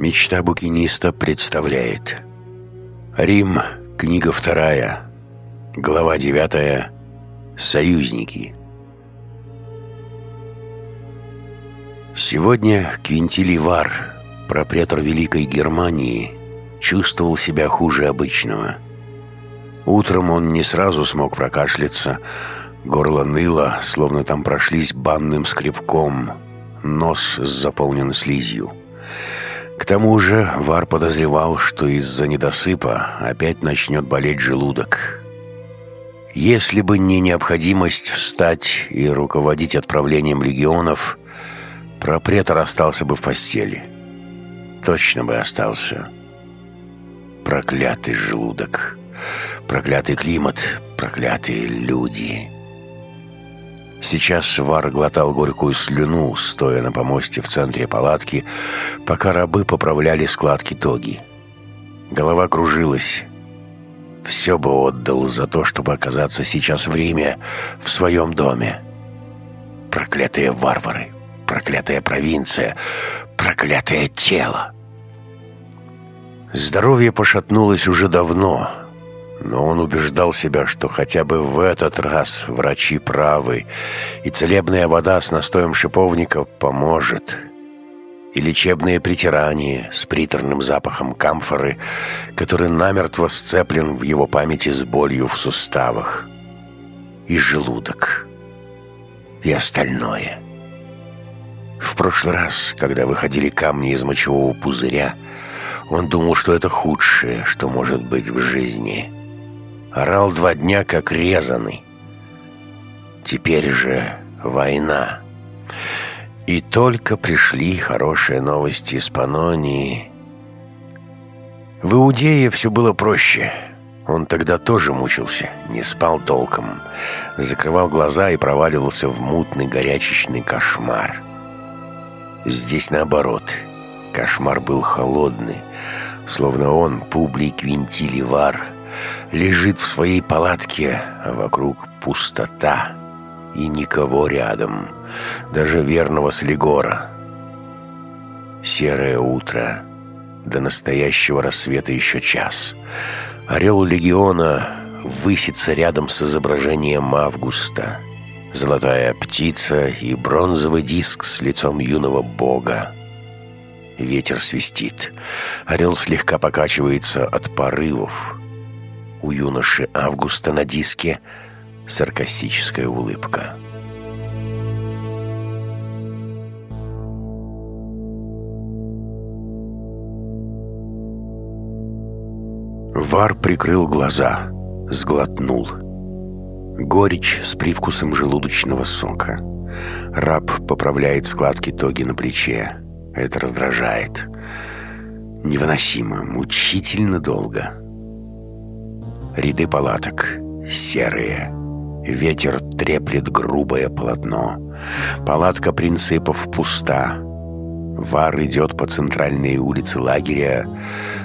Мечта букиниста представляет Рим, книга вторая, глава девятая Союзники Сегодня Квинтилий Вар, пропретор Великой Германии, чувствовал себя хуже обычного. Утром он не сразу смог прокашляться, горло ныло, словно там прошлись банным скребком, нос заполнен слизью. К тому же Вар подозревал, что из-за недосыпа опять начнет болеть желудок. Если бы не необходимость встать и руководить отправлением легионов, пропретор остался бы в постели. Точно бы остался. Проклятый желудок, проклятый климат, проклятые люди — Сейчас Вар глотал горькую слюну, стоя на помосте в центре палатки, пока рабы поправляли складки тоги. Голова кружилась. Все бы отдал за то, чтобы оказаться сейчас время в своем доме. Проклятые варвары, проклятая провинция, проклятое тело. Здоровье пошатнулось уже давно, но он убеждал себя, что хотя бы в этот раз врачи правы, и целебная вода с настоем шиповника поможет. И лечебные притирания с приторным запахом камфоры, который намертво сцеплен в его памяти с болью в суставах. И желудок. И остальное. В прошлый раз, когда выходили камни из мочевого пузыря, он думал, что это худшее, что может быть в жизни – Орал два дня как резанный. Теперь же война. И только пришли хорошие новости из Панонии. В Иудее все было проще. Он тогда тоже мучился, не спал толком. Закрывал глаза и проваливался в мутный горячечный кошмар. Здесь наоборот. Кошмар был холодный, словно он, Публий Квинтиливар, лежит в своей палатке, а вокруг пустота и никого рядом, даже верного Слегора. Серое утро, до настоящего рассвета еще час. Орел легиона высится рядом с изображением Августа. Золотая птица и бронзовый диск с лицом юного бога. Ветер свистит. Орел слегка покачивается от порывов. У юноши Августа на диске саркастическая улыбка. Вар прикрыл глаза, сглотнул. Горечь с привкусом желудочного сока. Раб поправляет складки тоги на плече. Это раздражает. Невыносимо, мучительно долго. Ряды палаток серые. Ветер треплет грубое полотно. Палатка принципов пуста. Вар идет по центральной улице лагеря,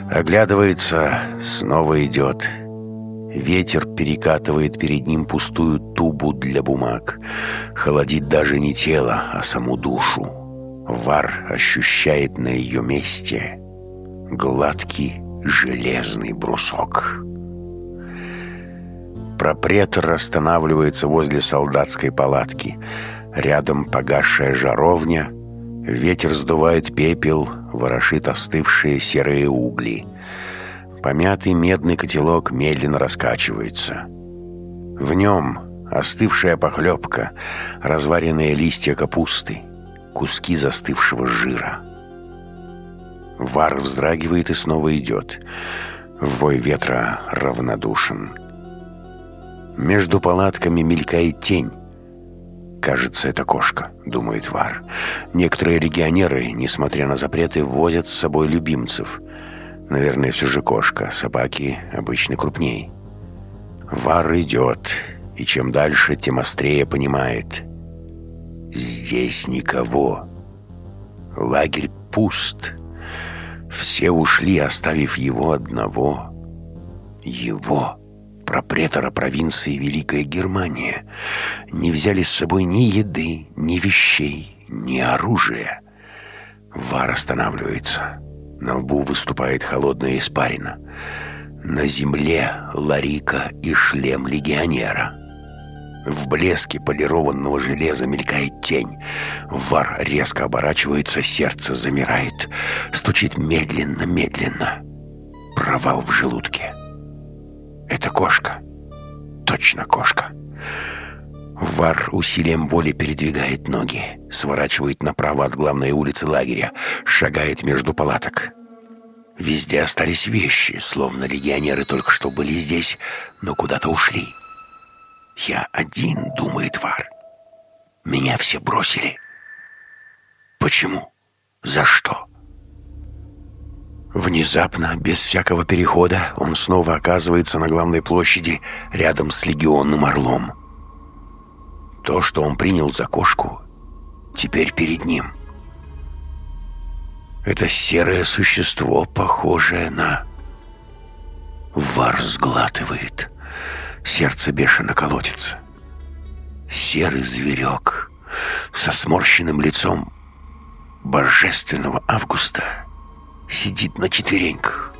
оглядывается, снова идет. Ветер перекатывает перед ним пустую тубу для бумаг. Холодит даже не тело, а саму душу. Вар ощущает на ее месте гладкий железный брусок. Пропретор останавливается возле солдатской палатки. Рядом погасшая жаровня. Ветер сдувает пепел, ворошит остывшие серые угли. Помятый медный котелок медленно раскачивается. В нем остывшая похлебка, разваренные листья капусты, куски застывшего жира. Вар вздрагивает и снова идет. Вой ветра равнодушен. Между палатками мелькает тень. «Кажется, это кошка», — думает Вар. «Некоторые легионеры, несмотря на запреты, возят с собой любимцев. Наверное, все же кошка. Собаки обычно крупней». Вар идет, и чем дальше, тем острее понимает. Здесь никого. Лагерь пуст. Все ушли, оставив его одного. Его пропретора провинции Великая Германия, не взяли с собой ни еды, ни вещей, ни оружия. Вар останавливается. На лбу выступает холодная испарина. На земле Ларика и шлем легионера. В блеске полированного железа мелькает тень. Вар резко оборачивается, сердце замирает. Стучит медленно-медленно. Провал в желудке. Это кошка. Точно кошка. Вар усилием воли передвигает ноги, сворачивает направо от главной улицы лагеря, шагает между палаток. Везде остались вещи, словно легионеры только что были здесь, но куда-то ушли. «Я один», — думает Вар. «Меня все бросили». «Почему? За что?» Внезапно, без всякого перехода, он снова оказывается на главной площади рядом с легионным орлом. То, что он принял за кошку, теперь перед ним. Это серое существо, похожее на... Вар сглатывает. Сердце бешено колотится. Серый зверек со сморщенным лицом божественного Августа сидит на четвереньках.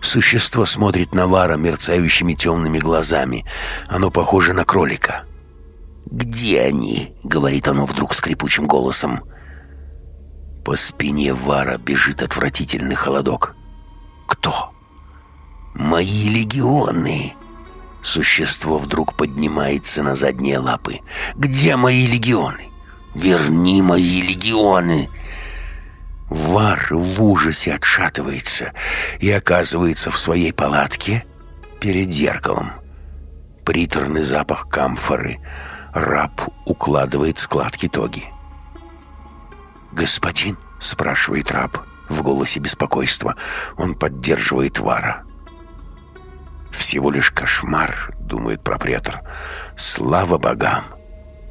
Существо смотрит на Вара мерцающими темными глазами. Оно похоже на кролика. «Где они?» — говорит оно вдруг скрипучим голосом. По спине Вара бежит отвратительный холодок. «Кто?» «Мои легионы!» Существо вдруг поднимается на задние лапы. «Где мои легионы? Верни мои легионы!» Вар в ужасе отшатывается и оказывается в своей палатке перед зеркалом. Приторный запах камфоры. Раб укладывает складки тоги. «Господин?» — спрашивает раб в голосе беспокойства. Он поддерживает Вара. «Всего лишь кошмар», — думает пропретор. «Слава богам!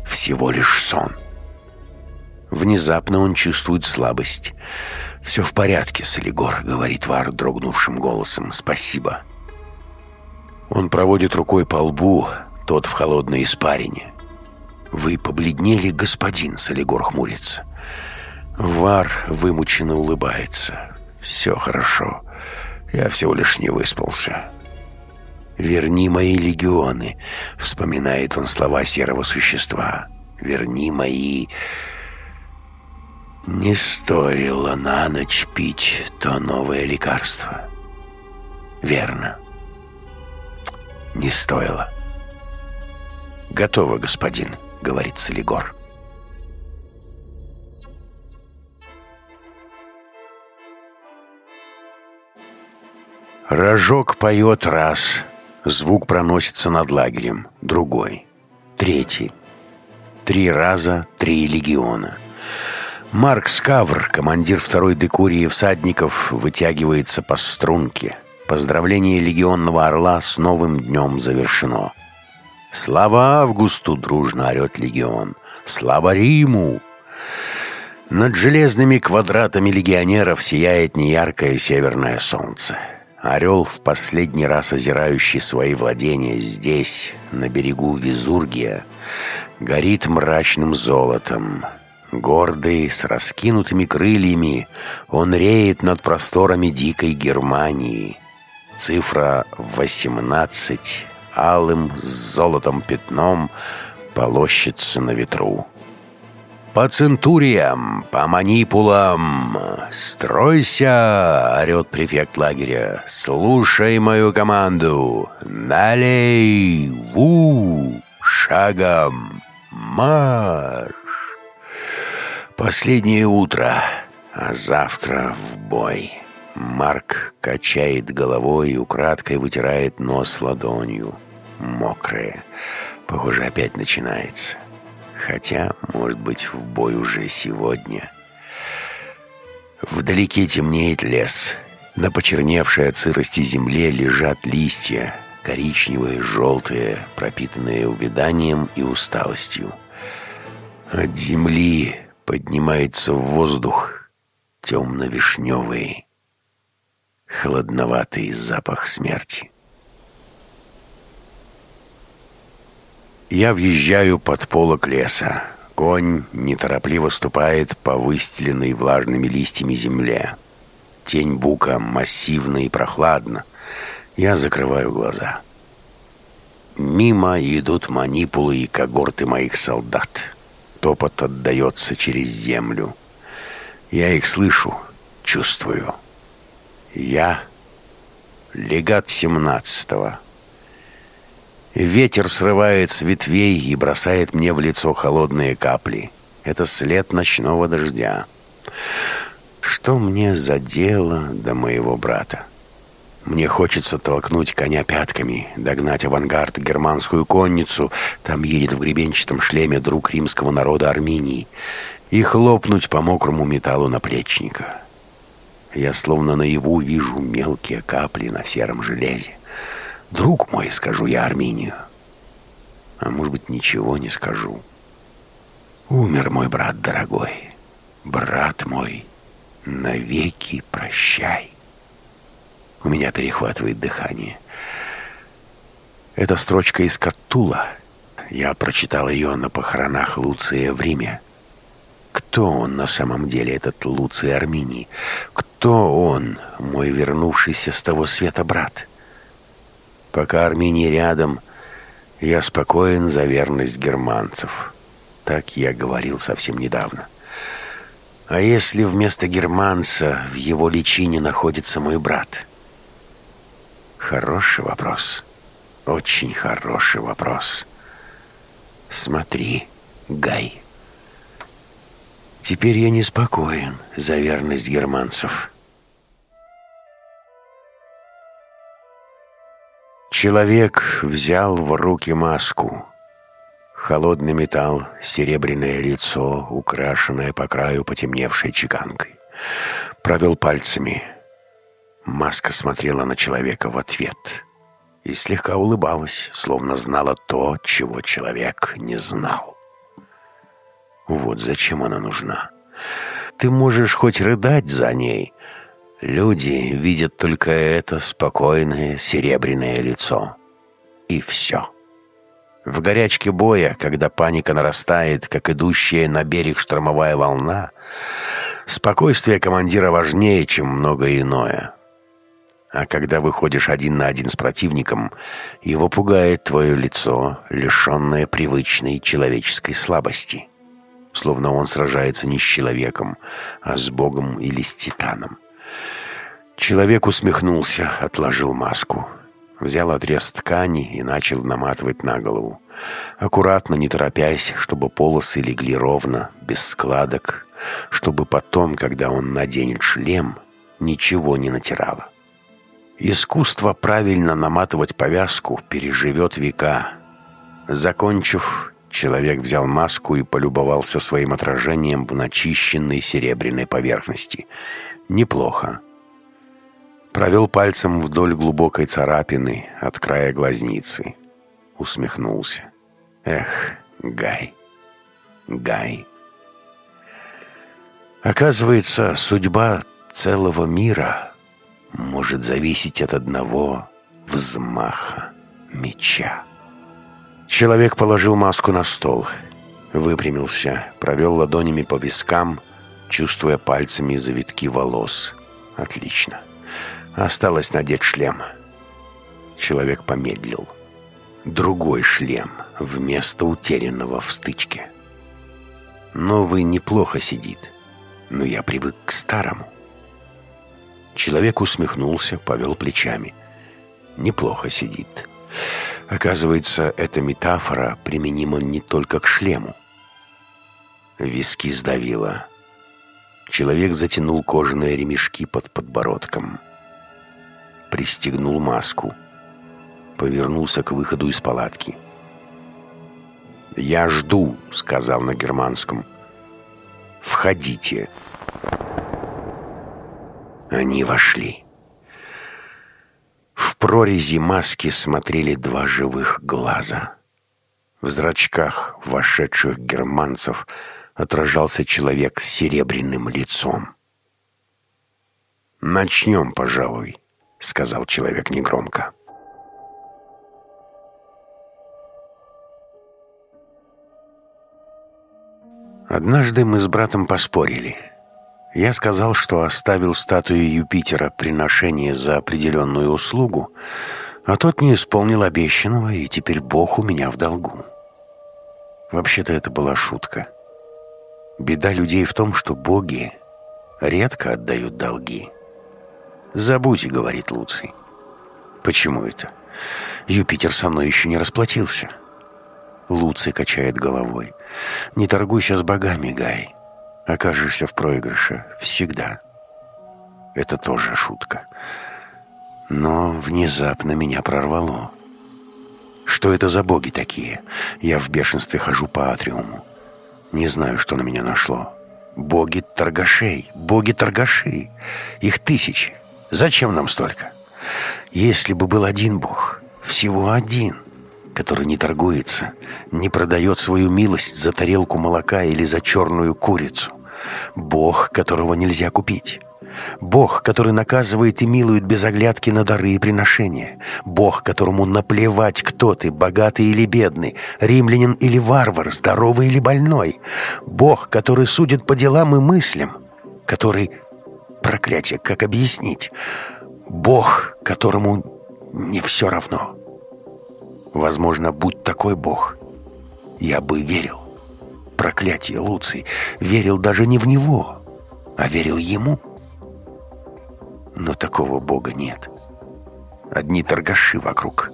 Всего лишь сон». Внезапно он чувствует слабость. «Все в порядке, Солигор», — говорит Вар дрогнувшим голосом. «Спасибо». Он проводит рукой по лбу, тот в холодной испарине. «Вы побледнели, господин», — Солигор хмурится. Вар вымученно улыбается. «Все хорошо. Я всего лишь не выспался». «Верни мои легионы», — вспоминает он слова серого существа. «Верни мои...» Не стоило на ночь пить то новое лекарство. Верно. Не стоило. Готово, господин, говорит Солигор. Рожок поет раз. Звук проносится над лагерем. Другой. Третий. Три раза три легиона. Марк Скавр, командир второй декурии всадников, вытягивается по струнке. Поздравление легионного орла с новым днем завершено. «Слава Августу!» — дружно орет легион. «Слава Риму!» Над железными квадратами легионеров сияет неяркое северное солнце. Орел, в последний раз озирающий свои владения здесь, на берегу Визургия, горит мрачным золотом — Гордый, с раскинутыми крыльями, он реет над просторами дикой Германии. Цифра 18 алым с золотом пятном полощется на ветру. «По центуриям, по манипулам! Стройся!» — орет префект лагеря. «Слушай мою команду! Налей! Ву! Шагом! Марш!» Последнее утро, а завтра в бой. Марк качает головой и украдкой вытирает нос ладонью. Мокрое. Похоже, опять начинается. Хотя, может быть, в бой уже сегодня. Вдалеке темнеет лес. На почерневшей от сырости земле лежат листья, коричневые, желтые, пропитанные увяданием и усталостью. От земли Поднимается в воздух темно-вишневый, холодноватый запах смерти. Я въезжаю под полок леса. Конь неторопливо ступает по выстеленной влажными листьями земле. Тень бука массивна и прохладна. Я закрываю глаза. Мимо идут манипулы и когорты моих солдат. Топот отдается через землю. Я их слышу, чувствую. Я легат семнадцатого. Ветер срывает с ветвей и бросает мне в лицо холодные капли. Это след ночного дождя. Что мне за дело до моего брата? Мне хочется толкнуть коня пятками, догнать авангард, германскую конницу, там едет в гребенчатом шлеме друг римского народа Армении, и хлопнуть по мокрому металлу наплечника. Я словно наяву вижу мелкие капли на сером железе. Друг мой, скажу я Армению. А может быть, ничего не скажу. Умер мой брат дорогой. Брат мой, навеки прощай. У меня перехватывает дыхание. Это строчка из Каттула. Я прочитал ее на похоронах Луция в Риме. Кто он на самом деле, этот Луций Армении? Кто он, мой вернувшийся с того света брат? — Пока Армения рядом, я спокоен за верность германцев. Так я говорил совсем недавно. А если вместо германца в его личине находится мой брат? Хороший вопрос. Очень хороший вопрос. Смотри, Гай. Теперь я неспокоен за верность германцев. Человек взял в руки маску. Холодный металл, серебряное лицо, украшенное по краю потемневшей чеканкой. Провел пальцами. Маска смотрела на человека в ответ и слегка улыбалась, словно знала то, чего человек не знал. Вот зачем она нужна. Ты можешь хоть рыдать за ней, Люди видят только это спокойное серебряное лицо. И все. В горячке боя, когда паника нарастает, как идущая на берег штормовая волна, спокойствие командира важнее, чем многое иное. А когда выходишь один на один с противником, его пугает твое лицо, лишенное привычной человеческой слабости. Словно он сражается не с человеком, а с Богом или с Титаном. Человек усмехнулся, отложил маску. Взял отрез ткани и начал наматывать на голову. Аккуратно, не торопясь, чтобы полосы легли ровно, без складок, чтобы потом, когда он наденет шлем, ничего не натирало. Искусство правильно наматывать повязку переживет века. Закончив, человек взял маску и полюбовался своим отражением в начищенной серебряной поверхности. Неплохо провел пальцем вдоль глубокой царапины от края глазницы. Усмехнулся. Эх, Гай, Гай. Оказывается, судьба целого мира может зависеть от одного взмаха меча. Человек положил маску на стол, выпрямился, провел ладонями по вискам, чувствуя пальцами завитки волос. Отлично. Осталось надеть шлем. Человек помедлил. Другой шлем вместо утерянного в стычке. Новый неплохо сидит, но я привык к старому. Человек усмехнулся, повел плечами. Неплохо сидит. Оказывается, эта метафора применима не только к шлему. Виски сдавило. Человек затянул кожаные ремешки под подбородком пристегнул маску. Повернулся к выходу из палатки. «Я жду», — сказал на германском. «Входите». Они вошли. В прорези маски смотрели два живых глаза. В зрачках вошедших германцев отражался человек с серебряным лицом. «Начнем, пожалуй», — сказал человек негромко. Однажды мы с братом поспорили. Я сказал, что оставил статую Юпитера приношение за определенную услугу, а тот не исполнил обещанного, и теперь Бог у меня в долгу. Вообще-то это была шутка. Беда людей в том, что боги редко отдают долги. «Забудь», — говорит Луций. «Почему это? Юпитер со мной еще не расплатился». Луций качает головой. «Не торгуйся с богами, Гай. Окажешься в проигрыше. Всегда». Это тоже шутка. Но внезапно меня прорвало. Что это за боги такие? Я в бешенстве хожу по атриуму. Не знаю, что на меня нашло. Боги торгашей, боги торгашей. Их тысячи. Зачем нам столько? Если бы был один бог, всего один, который не торгуется, не продает свою милость за тарелку молока или за черную курицу. Бог, которого нельзя купить. Бог, который наказывает и милует без оглядки на дары и приношения. Бог, которому наплевать, кто ты, богатый или бедный, римлянин или варвар, здоровый или больной. Бог, который судит по делам и мыслям. Который... Проклятие, как объяснить? Бог, которому не все равно. Возможно, будь такой Бог, я бы верил. Проклятие, Луций, верил даже не в него, а верил ему. Но такого бога нет. Одни торгаши вокруг.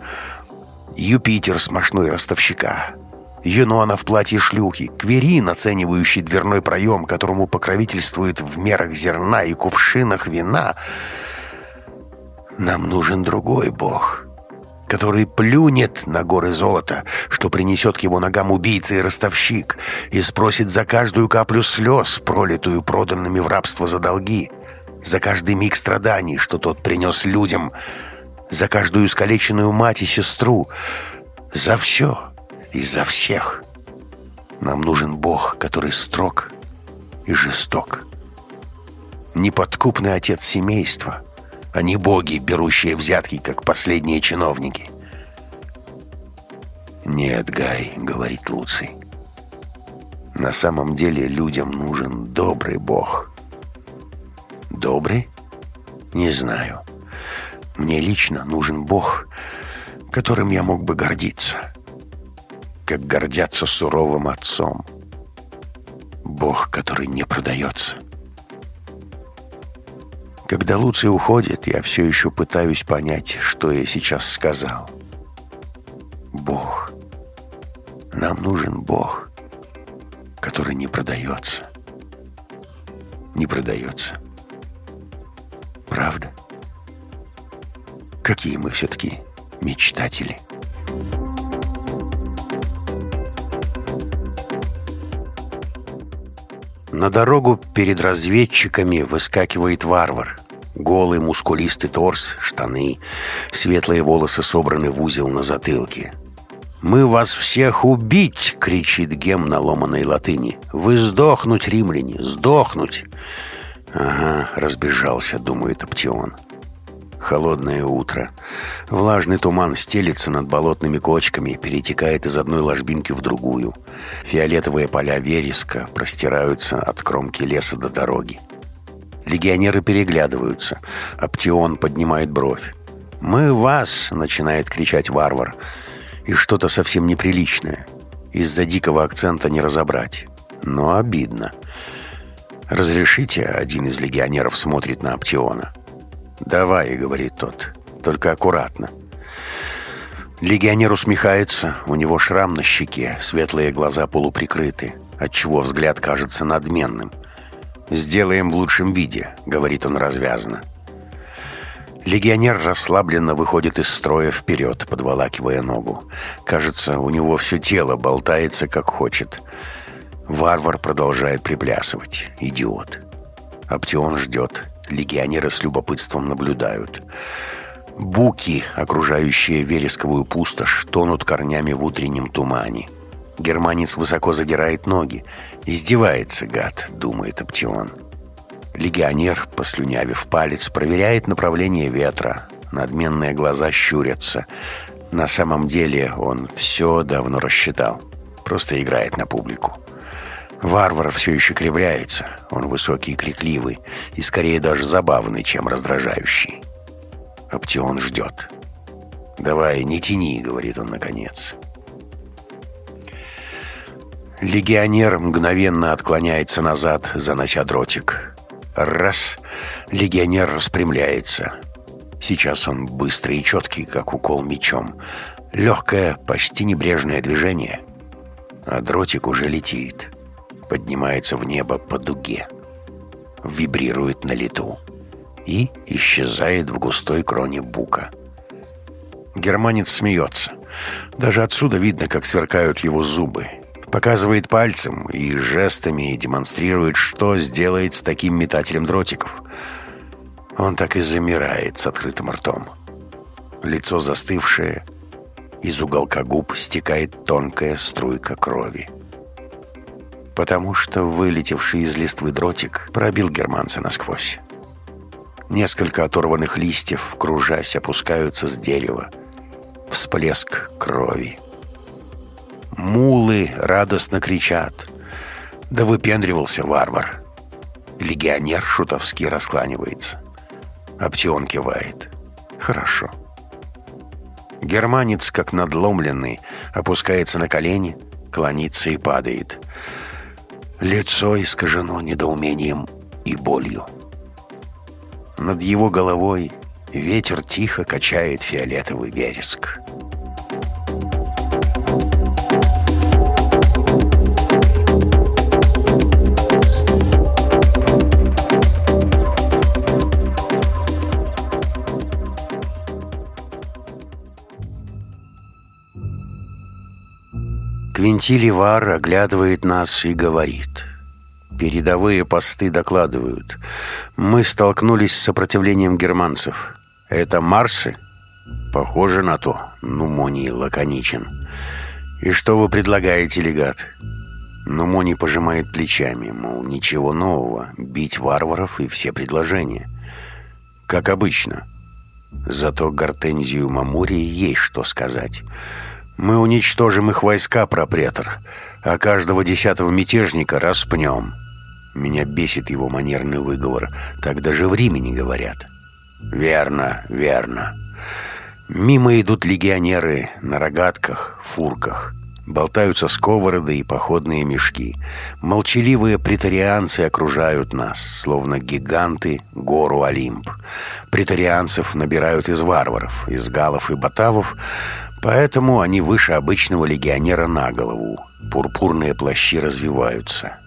Юпитер смошной ростовщика. Юнона в платье шлюхи. Кверин, оценивающий дверной проем, которому покровительствует в мерах зерна и кувшинах вина. Нам нужен другой бог, который плюнет на горы золота, что принесет к его ногам убийца и ростовщик, и спросит за каждую каплю слез, пролитую проданными в рабство за долги за каждый миг страданий, что тот принес людям, за каждую искалеченную мать и сестру, за все и за всех. Нам нужен Бог, который строг и жесток. Неподкупный отец семейства, а не боги, берущие взятки, как последние чиновники. «Нет, Гай», — говорит Луций, — «на самом деле людям нужен добрый Бог» Добрый? Не знаю. Мне лично нужен Бог, которым я мог бы гордиться. Как гордятся суровым отцом. Бог, который не продается. Когда Луций уходит, я все еще пытаюсь понять, что я сейчас сказал. Бог. Нам нужен Бог, который не продается. Не продается. Правда? Какие мы все-таки мечтатели. На дорогу перед разведчиками выскакивает варвар. Голый мускулистый торс, штаны, светлые волосы собраны в узел на затылке. «Мы вас всех убить!» — кричит Гем на ломаной латыни. «Вы сдохнуть, римляне, сдохнуть!» «Ага, разбежался», — думает Аптеон. Холодное утро. Влажный туман стелится над болотными кочками, перетекает из одной ложбинки в другую. Фиолетовые поля вереска простираются от кромки леса до дороги. Легионеры переглядываются. Аптеон поднимает бровь. «Мы вас!» — начинает кричать варвар. И что-то совсем неприличное. Из-за дикого акцента не разобрать. Но обидно. «Разрешите?» — один из легионеров смотрит на Аптиона. «Давай», — говорит тот, — «только аккуратно». Легионер усмехается, у него шрам на щеке, светлые глаза полуприкрыты, отчего взгляд кажется надменным. «Сделаем в лучшем виде», — говорит он развязно. Легионер расслабленно выходит из строя вперед, подволакивая ногу. Кажется, у него все тело болтается, как хочет. Варвар продолжает приплясывать. Идиот. Аптеон ждет. Легионеры с любопытством наблюдают. Буки, окружающие вересковую пустошь, тонут корнями в утреннем тумане. Германец высоко задирает ноги. «Издевается, гад», — думает Аптеон. Легионер, послюнявив палец, проверяет направление ветра. Надменные глаза щурятся. На самом деле он все давно рассчитал. Просто играет на публику. Варвар все еще кривляется. Он высокий и крикливый, и скорее даже забавный, чем раздражающий. Оптион ждет. «Давай, не тяни», — говорит он наконец. Легионер мгновенно отклоняется назад, занося дротик. Раз. Легионер распрямляется. Сейчас он быстрый и четкий, как укол мечом. Легкое, почти небрежное движение. А дротик уже летит. Поднимается в небо по дуге. Вибрирует на лету. И исчезает в густой кроне бука. Германец смеется. Даже отсюда видно, как сверкают его зубы показывает пальцем и жестами демонстрирует, что сделает с таким метателем дротиков. Он так и замирает с открытым ртом. Лицо застывшее, из уголка губ стекает тонкая струйка крови. Потому что вылетевший из листвы дротик пробил германца насквозь. Несколько оторванных листьев, кружась, опускаются с дерева. Всплеск крови. Мулы радостно кричат. Да выпендривался варвар. Легионер шутовски раскланивается. Оптион кивает. Хорошо. Германец, как надломленный, опускается на колени, клонится и падает. Лицо искажено недоумением и болью. Над его головой ветер тихо качает фиолетовый вереск. Квинтиливар оглядывает нас и говорит. Передовые посты докладывают. Мы столкнулись с сопротивлением германцев. Это Марсы? Похоже на то. Нумоний лаконичен. И что вы предлагаете, легат? Нумоний пожимает плечами, мол, ничего нового. Бить варваров и все предложения. Как обычно. Зато Гортензию Мамурии есть что сказать. Мы уничтожим их войска, пропретор, а каждого десятого мятежника распнем. Меня бесит его манерный выговор. Так даже в Риме не говорят. Верно, верно. Мимо идут легионеры на рогатках, фурках. Болтаются сковороды и походные мешки. Молчаливые претарианцы окружают нас, словно гиганты гору Олимп. Претарианцев набирают из варваров, из галов и батавов, Поэтому они выше обычного легионера на голову. Пурпурные плащи развиваются.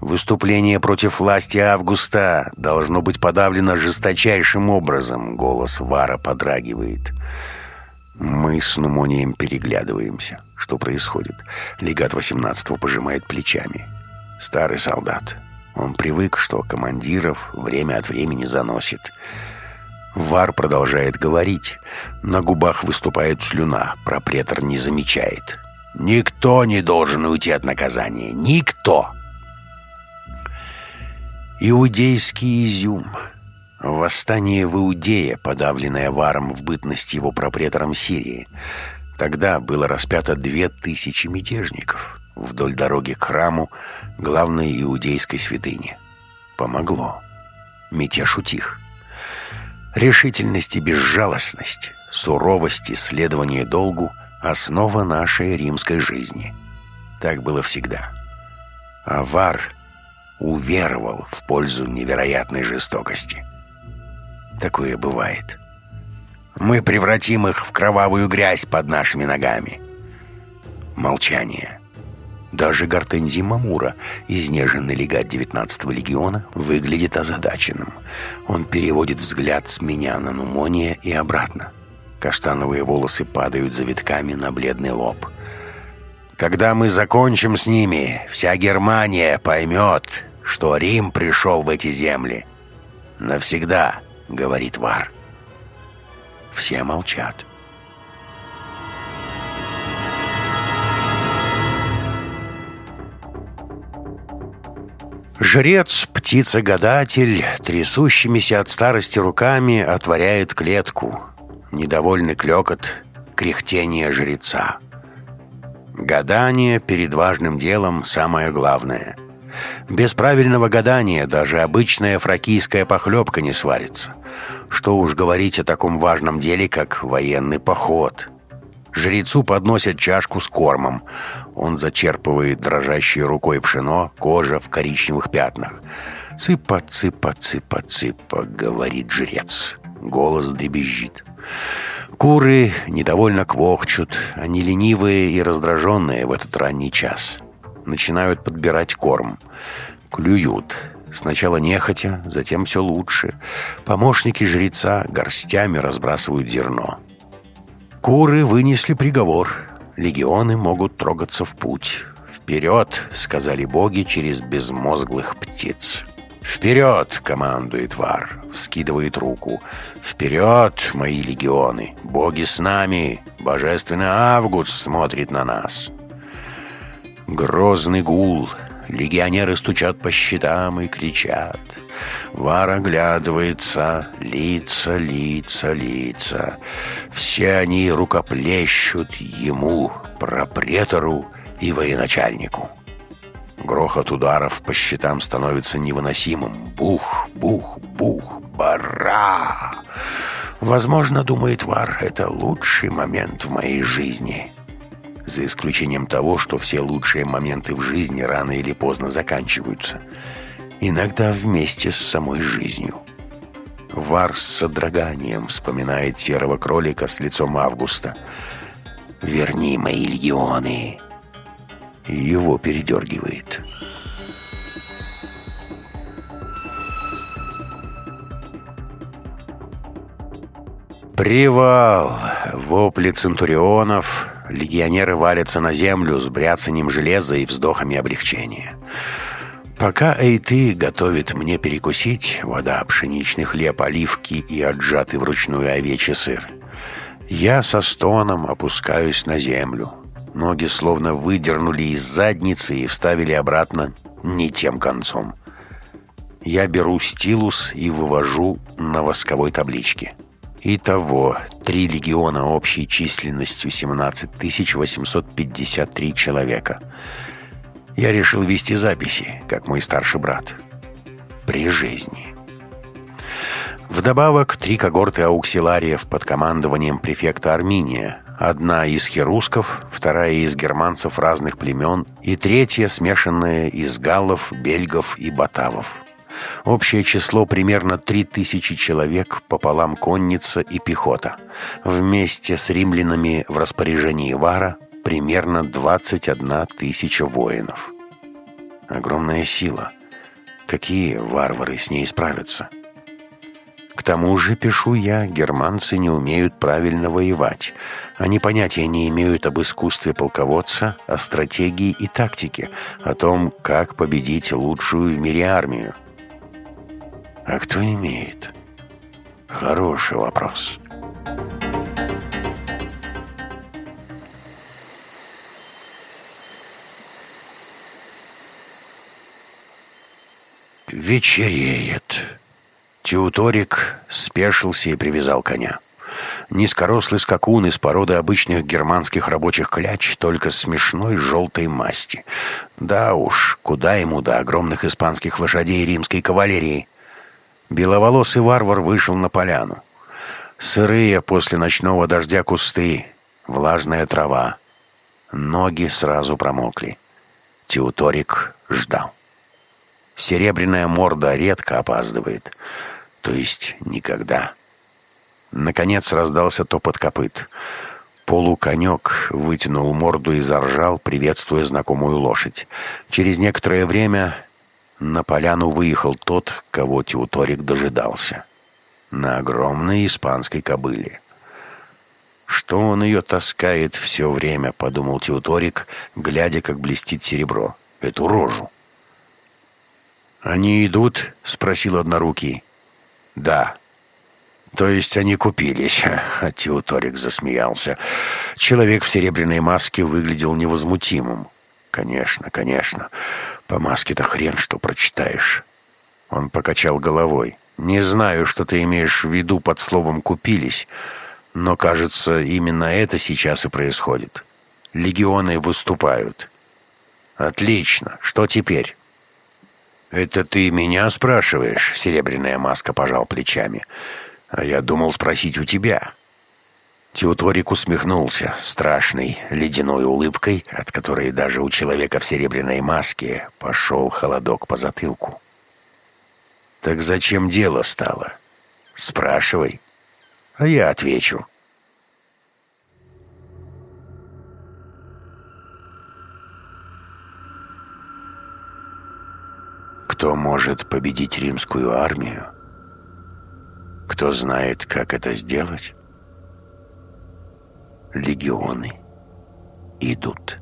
Выступление против власти Августа должно быть подавлено жесточайшим образом. Голос Вара подрагивает. Мы с Нумонием переглядываемся. Что происходит? Легат 18-го пожимает плечами. Старый солдат. Он привык, что командиров время от времени заносит. Вар продолжает говорить. На губах выступает слюна. Пропретор не замечает. «Никто не должен уйти от наказания. Никто!» Иудейский изюм. Восстание в Иудее, подавленное Варом в бытность его пропретором Сирии. Тогда было распято две тысячи мятежников вдоль дороги к храму главной иудейской святыни. Помогло. Мятеж утих. Решительность и безжалостность, суровость и следование долгу – основа нашей римской жизни. Так было всегда. Авар уверовал в пользу невероятной жестокости. Такое бывает. Мы превратим их в кровавую грязь под нашими ногами. Молчание. Даже Гортензий Мамура, изнеженный легат 19-го легиона, выглядит озадаченным. Он переводит взгляд с меня на Нумония и обратно. Каштановые волосы падают завитками на бледный лоб. «Когда мы закончим с ними, вся Германия поймет, что Рим пришел в эти земли. Навсегда», — говорит Вар. Все молчат. Жрец, птица-гадатель, трясущимися от старости руками отворяет клетку. Недовольный клекот, кряхтение жреца. Гадание перед важным делом самое главное. Без правильного гадания даже обычная фракийская похлебка не сварится. Что уж говорить о таком важном деле, как военный поход. Жрецу подносят чашку с кормом. Он зачерпывает дрожащей рукой пшено, кожа в коричневых пятнах. «Цыпа, цыпа, цыпа, цыпа», — говорит жрец. Голос дребезжит. Куры недовольно квохчут, они ленивые и раздраженные в этот ранний час. Начинают подбирать корм. Клюют. Сначала нехотя, затем все лучше. Помощники жреца горстями разбрасывают зерно. Куры вынесли приговор. Легионы могут трогаться в путь. «Вперед!» — сказали боги через безмозглых птиц. «Вперед!» — командует Вар, вскидывает руку. «Вперед, мои легионы! Боги с нами! Божественный Август смотрит на нас!» Грозный гул. Легионеры стучат по щитам и кричат. Вар оглядывается. Лица, лица, лица. Все они рукоплещут ему, пропретору и военачальнику. Грохот ударов по щитам становится невыносимым. Бух, бух, бух, бара! Возможно, думает Вар, это лучший момент в моей жизни. За исключением того, что все лучшие моменты в жизни рано или поздно заканчиваются. Иногда вместе с самой жизнью. Вар с содроганием вспоминает серого кролика с лицом Августа. «Верни мои легионы!» его передергивает. Привал! Вопли центурионов. Легионеры валятся на землю с бряцанием железа и вздохами облегчения. Пока Эйты готовит мне перекусить, вода, пшеничный хлеб, оливки и отжатый вручную овечий сыр, я со стоном опускаюсь на землю. Ноги словно выдернули из задницы и вставили обратно не тем концом. Я беру стилус и вывожу на восковой табличке. Итого, три легиона общей численностью 17 853 человека. Я решил вести записи, как мой старший брат. При жизни. Вдобавок, три когорты ауксилариев под командованием префекта Арминия, Одна из херусков, вторая из германцев разных племен и третья смешанная из галлов, бельгов и батавов. Общее число примерно 3000 человек пополам конница и пехота. Вместе с римлянами в распоряжении Вара примерно 21 тысяча воинов. Огромная сила. Какие варвары с ней справятся? К тому же, пишу я, германцы не умеют правильно воевать. Они понятия не имеют об искусстве полководца, о стратегии и тактике, о том, как победить лучшую в мире армию. А кто имеет? Хороший вопрос. Вечереет. Теуторик спешился и привязал коня. Низкорослый скакун из породы обычных германских рабочих кляч, только смешной желтой масти. Да уж, куда ему до огромных испанских лошадей римской кавалерии. Беловолосый варвар вышел на поляну. Сырые после ночного дождя кусты, влажная трава. Ноги сразу промокли. Теуторик ждал. Серебряная морда редко опаздывает — то есть никогда. Наконец раздался топот копыт. Полуконек вытянул морду и заржал, приветствуя знакомую лошадь. Через некоторое время на поляну выехал тот, кого Теуторик дожидался. На огромной испанской кобыле. «Что он ее таскает все время?» — подумал Теуторик, глядя, как блестит серебро. «Эту рожу». «Они идут?» — спросил однорукий. «Да». «То есть они купились?» Теуторик засмеялся. Человек в серебряной маске выглядел невозмутимым. «Конечно, конечно. По маске-то хрен что прочитаешь». Он покачал головой. «Не знаю, что ты имеешь в виду под словом «купились», но, кажется, именно это сейчас и происходит. Легионы выступают. Отлично. Что теперь? «Это ты меня спрашиваешь?» — серебряная маска пожал плечами. «А я думал спросить у тебя». Теуторик усмехнулся страшной ледяной улыбкой, от которой даже у человека в серебряной маске пошел холодок по затылку. «Так зачем дело стало? Спрашивай, а я отвечу». Кто может победить римскую армию? Кто знает, как это сделать? легионы идут.